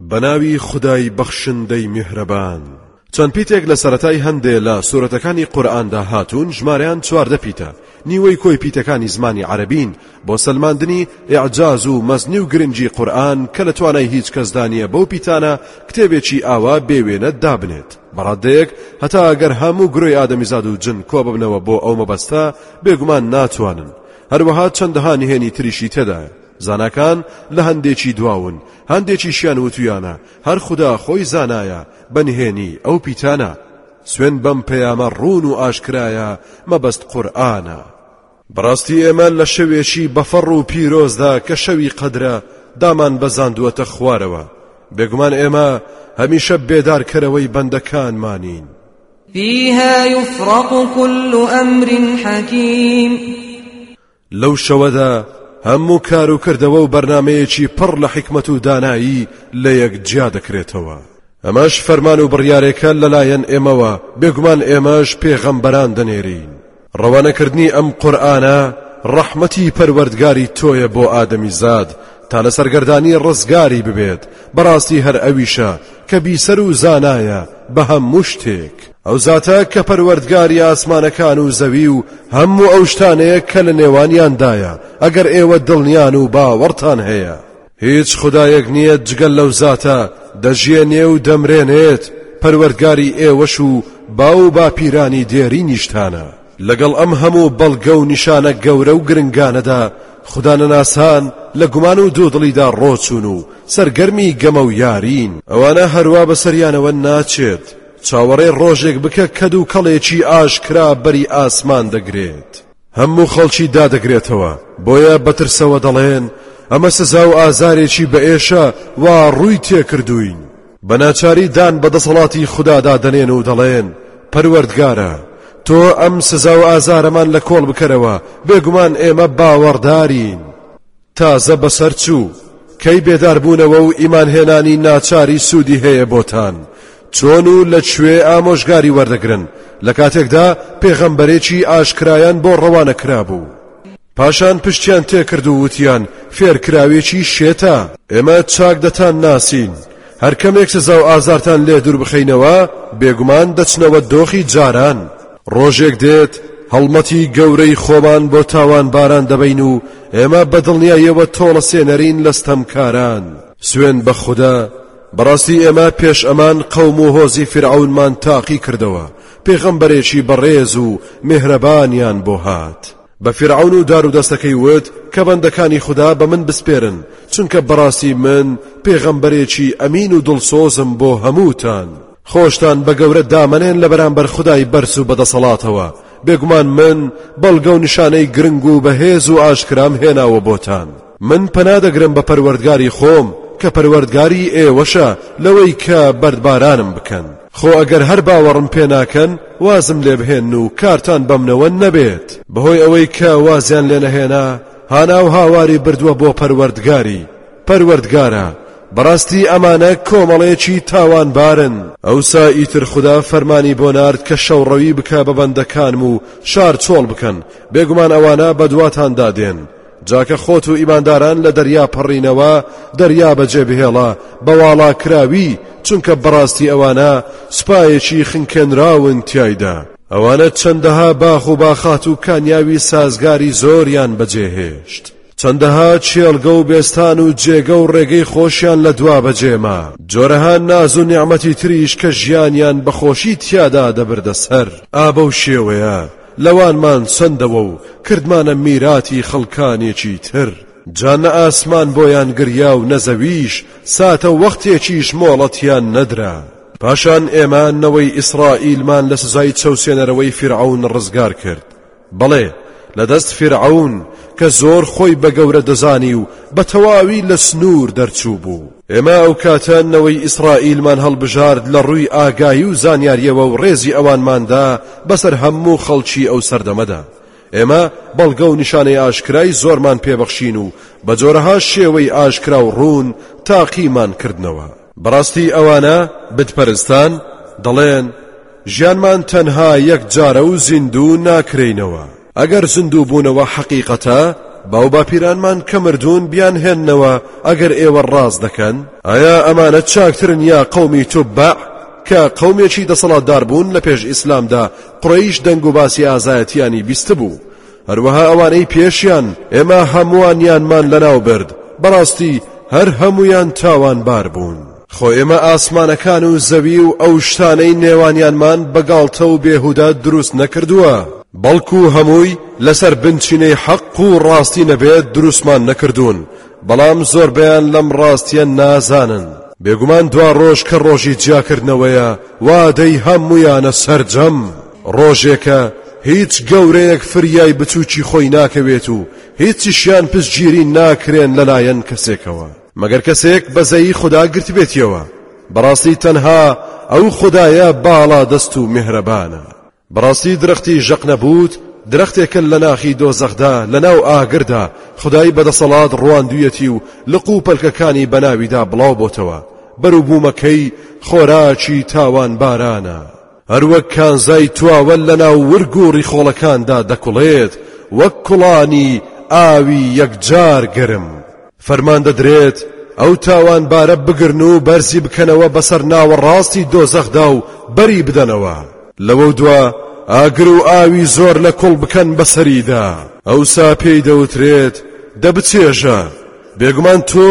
بەناوی خودای بەخشندەی میهرەبان. چەند پیتێک لە سەرەتای هەندێ لە سورەتەکانی قورئاندا هاتوون ژمارەیان چواردە پیتە، نیوەی کۆی پیتەکانی زمانی عەرەبین بۆ سەلماندنی ئیعجاز و مەزنی و گرنگی قورئان کە لە توانای هیچ کەسدا نیە بەو پیتانە کتێبێکی ئاوا بێ وێنە دابنێت بە ڕادەیەک هەتا گەر هەموو گرۆی ئادەمیزاد و جن کۆببنەوە بۆ ئەو مەبەستە بێگومان ناتوانن هەروەها چەندەها نهێنی تریشی تێدایە زاناکان لە هەندێکی دواون، هەندێکیشیان وتویانە هەر خودا خۆی زانایە بە نهێنی ئەو پیتانە. سوێن بەم پەیامە ڕوون و ئاشکرایە مەبەست قورئانە. بەڕاستی ئێمە لە شەوێکی بەفەڕ و پیرۆزدا کە شەوی قەدرە دامانبەزاندووەتە خوارەوە، بێگومان ئێمە هەمیشە بێدارکەرەوەی بەندەکانمانین. فیها یفرەق کل ئەمر حەکیم. لەو شەوەدا هەموو کار و کردەوە و بەرنامەیەکی پڕ لە حیکمەت و دانایی لە یەک جیا دەکرێتەوە. ئەمەش فەرمان و بڕیارێکە لەلایەن ئێمەوە، بێگومان ئێمەش پێغەمبەران دەنێرین. ڕەوانەکردنی ئەم قورئانە ڕەحمەتی پەروەردگاری تۆیە بۆ ئادەمیزاد تا لە سەرگەردانی ڕزگاری ببێت، بەڕاستی هەر ئەویشە کە بیسەر و زانایە بە هەموو شتێک. ئەو زاتە کە پەروەردگاری ئاسمانەکان و زەوی و هەموو ئەو شتانەیە کە لە نێوانیاندایە ئەگەر ئێوە دڵنیان و باوەڕتان هەیە هیچ خدایەک نییە جگەل لەو زاتە دەژیێنێ و دەمرێنێت پەروەردگاری ئێوەش و باو و باپیرانی دێری نیشتانە لەگەڵ ئەم هەموو بەڵگە و نیشانە گەورە و گرنگانەدا خوددانەناسان لە گومان و دوودڵیدا ڕۆچون و سەرگەرمی گەمە و یارین ئەوانە هەروە بەسەریانەوە ناچێت چاوەڕێ ڕۆژێک بکە کە دوو کەڵێکی ئاشکرا بەری ئاسمان دەگرێت. هەموو خەڵکی دادەگرێتەوە، بۆیە بەترسەوە دەڵێن، ئەمە سزا و ئازارێکی بەئێشە وا ڕووی تێکردووین. بەناچاری دان بە دەسەڵاتی خودادا دەنێن و دەڵێن، پەروەردگارە، تۆ ئەم سزا و ئازارەمان لە کۆڵ بکەرەوە، بێگومان ئێمە باوەڕدارین. تازە بەسەر چوو کەی بێدار بوونەوە و ئیمان هێنانی ناچاری سوودی هەیە بۆتان چۆن و لە کوێ ئامۆژگاری وەردەگرن لە کاتێکدا پێغەمبەرێکی ئاشکرایان بۆ ڕەوانە کرابوو پاشان پشتیان تێکرد و وتیان فێرکراوێکی شێتە ئێمە چاک دەتان ناسین هەر کەمێک سزا و ئازارتان لێ دوور بخەینەوە بێگومان دەچنەوە دۆخی جاران ڕۆژێک دێت هەڵمەتی گەورەی خۆمان بۆ تاوانباران دەبەین و ئێمە بەدڵنیایەوە تۆڵەسێنەرین لە ستەمکاران سوێن بە خودا بەڕاستی ئێمە پێش ئەمان قەوم و هۆزی فرعونمان تاقی کردەوە پێغەمبەرێکی بەڕێز و مهرەبانیان بۆ هات بە فرعون و دار و دەستەکەی وت کە بەندەکانی خوددا بە من بسپێرن چونکە بەڕاستی من پێغەمبەرێکی ئەمین و دڵسۆزم بۆ هەمووتان خۆشتان بە گەورە دامەنێن لە بەرامبەر خودای بەرز و بەدەسەڵاتەوە، بێگومان من بەڵگە و نیشانەی گرنگ و بەهێز و ئاشکرام هێناوە بۆتان. من پەنا دەگرم بە پەروەردگاری خۆم کە پەروەردگاری ئێوەشە لەوەی کە بەردبارانم بکەن. خۆ ئەگەر هەر باوەڕم پێ ناکەن وازم لێ بهێن و کارتان بەمنەوە نەبێت. بەهۆی ئەوەی کە وازیان لێ نەهێنا، هانا و هاواری بردووە بۆ پەروەردگاری. پەروەردگارە، بەڕاستی ئەمانە کۆمەڵێکی تاوانبارن. ئەوسا ئیتر خودا فەرمانی بۆ نارد کە شەوڕەوی بکە بە بەندەکانم و شار چۆڵ بکەن، بێگومان ئەوانە بەدواتاندا دێن. جا کە خۆت و ئیمانداران لە دەریا پەڕینەوە، دەریا بەجێبهێڵە بە واڵاکراوی، چونکە بەڕاستی ئەوانە سوپایەکی خنکێنراون تیایدا. ئەوانە چەندەها باخ و باخات و کانیاوی سازگاری زۆریان بەجێهێشت. چەندەها کێڵگە و بێستان و جێگە و ڕێگەی خۆشیان لە دوا بەجێما جۆرەها ناز و نیعمەتی تریش کە ژیانیان بە خۆشی تیادا دەبردە سەر ئابە و شێوەیە لەوانمان سندەوە و کردمانە میراتی خەڵکانێکی تر جا نە ئاسمان بۆیان گریا و نە زەویش ساتە وەختێکیش مۆڵەتیان نەدرا پاشان ئێمە نەوەی ئیسرائیلمان لە سزای چەوسێنەرەوەی فیرعەون ڕزگار کرد بەڵێ لە دەست فیرعەون کە زۆر خۆی بە گەورە دەزانی و بە تەواوی لە سنوور دەرچوو بوو. ئێمە ئەو کاتە نەوەی ئیسرائیلمان هەڵبژارد لە ڕووی ئاگایی و زانیارییەوە و ڕێزی ئەوانمان دا بەسەر هەموو خەڵکی ئەو سەردەمەدا. ئێمە بەڵگە و نیشانەی ئاشکرای زۆرمان پێ بەخشین و بە جۆرەها شێوەی ئاشکرا و ڕوون تاقیمان کردنەوە. بەڕاستی ئەوانە، بت پەرستان، دەڵێن، ژیانمان تەنها یەک جارە و زیندوو ناکرێینەوە. ئەگەر زیندوو بوونەوە حەقیقەتە، باوباپیرانمان کە مردوون بیانهێننەوە ئەگەر ئێوە ڕاست دەکەن. ئایا ئەمانە چاکترن یا قەومی توببەع کە قەومێکی دەسەڵاتدار بوون لە پێش ئیسلامدا قورەیش دەنگ و باسی ئازایەتیانی بیستبوو، هەروەها ئەوانەی پێشیان ئێمە هەمووانیانمان لەناو برد بەڕاستی هەر هەموویان تاوانبار بوون خۆ ئێمە ئاسمانەکان و زەوی و ئەو شتانەی نێوانیانمان بە گاڵتە و بێهودا دروست نەکردووە بەڵکو هەمووی لەسەر بنچینەی حەق و ڕاستی نەبێت دروستمان نەکردوون بەڵام زۆربەیان لەم ڕاستیە نازانن بێگومان دوا ڕۆژ کە ڕۆژی جیاکردنەوەیە وادەی هەموویانە سەرجەم ڕۆژێکە هیچ گەورەیەک فریای بچووکی خۆی ناکەوێت و هیچیشیان پشتگیری ناکرێن لەلایەن کەسێکەوە مەگەر کەسێک بەزەیی خدا گرتبێتیەوە بەڕاستی تەنها ئەو خدایە باڵا دەست و مهرەبانە بەڕاستی درەختی ژەق نەبوت درەختێکە لە ناخی دۆزەخدا لە ناو ئاگردا خدای بەدەسەڵات ڕواندویەتی و لق و پەلکەکانی بەناویدا بڵاو بۆتەوە بەروبوومەکەی خۆراکی تاوان بارانە هەروەک کانزای تواوە لەناو ورگ و ڕیخۆڵەکاندا دەکوڵێت وەک کوڵانی ئاوی یەکجار گەرم. فەرمان دەدرێت ئەو تاوانبارە بگرن و بەرزی بکەنەوە بەسەر ناوەڕاستی دۆزەخدا و بەری بدەنەوە، لەوە دوا ئاگر و ئاوی زۆر لە کوڵ بکەن بەسەریدا، ئەوسا پێی دەوترێت دەبچێژە، بێگومان تۆ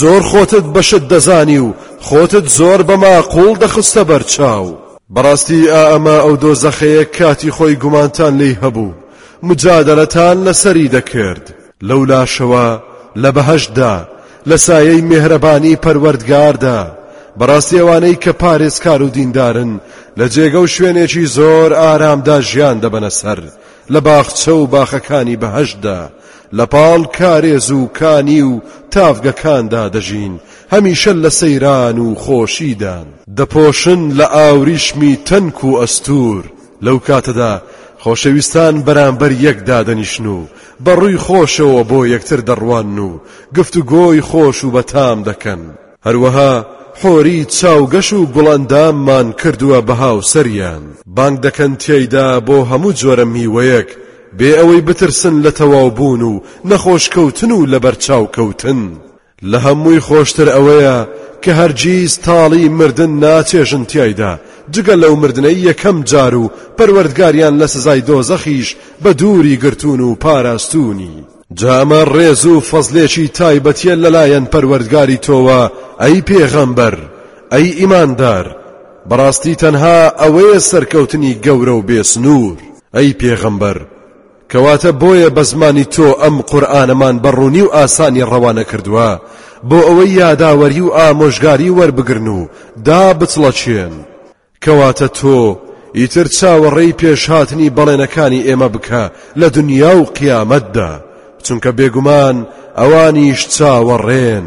زۆر خۆتت بە شت دەزانی و خۆتت زۆر بە ماقوڵ دەخستە بەرچاو. بەڕاستی ئا ئەمە ئەو دۆزەخەیە کاتی خۆی گومانتان لێی هەبوو، مجادەلەتان لەسەری دەکرد. لەولاشەوە لە بەهەشتدا، لە سایەی میهرەبانی پەروەردگاردا، بەڕاستی ئەوانەی کە پارێزکار و دیندارن لە جێگە و شوێنێکی زۆر ئارامدا ژیان دەبەنە سەر، لە باخچە و باخەکانی بەهەشتدا لە پاڵ کارێز و کانی و تاڤگەکاندا دەژین هەمیشە لە سەیران و خۆشیدان دەپۆشن لە ئاوریشمی تەنک و ئەستوور لەو کاتەدا خۆشەویستان بەرامبەر یەک دادەنیشن و بە ڕووی خۆشەوە بۆ یەکتر دەڕوانن و گفتوگۆی خۆش و بەتام دەکەن هەروەها حۆری چاوگەش و گوڵئەنداممان کردووە بە هاوسەریان، بانگ دەکەن تیایدا بۆ هەموو جۆرە میوەیەک، بێ ئەوەی بترسن لە تەواوبوون و نەخۆشکەوتن و لەبەرچاوکەوتن. لە هەمووی خۆشتر ئەوەیە کە هەرگیز تاڵی مردن ناچێژن تیایدا، جگە لەو مردنەی یەکەم جار و پەروەردگاریان لە سزای دۆزەخیش بەدووری گرتوون و پاراستوونی. جا ئەمە ڕێز و فەزلێکی تایبەتیە لەلایەن پەروەردگاری تۆوە ئەی پێغەمبەر ئەی ئیماندار بەڕاستی تەنها ئەوەیە سەرکەوتنی گەورە و بێسنوور ئەی پێغەمبەر کەواتە بۆیە بە زمانی تۆ ئەم قورآنەمان بەڕوونی و ئاسانی ڕەوانە کردووە بۆ ئەوەی یاداوەری و ئامۆژگاری وەربگرن و دا بچڵەچێن کەواتە تۆ ئیتر چاوەڕێی پێشهاتنی بەڵێنەکانی ئێمە بکە لە دنیا و قیامەتدا، چونکە بێگومان ئەوانیش چاوەڕێن.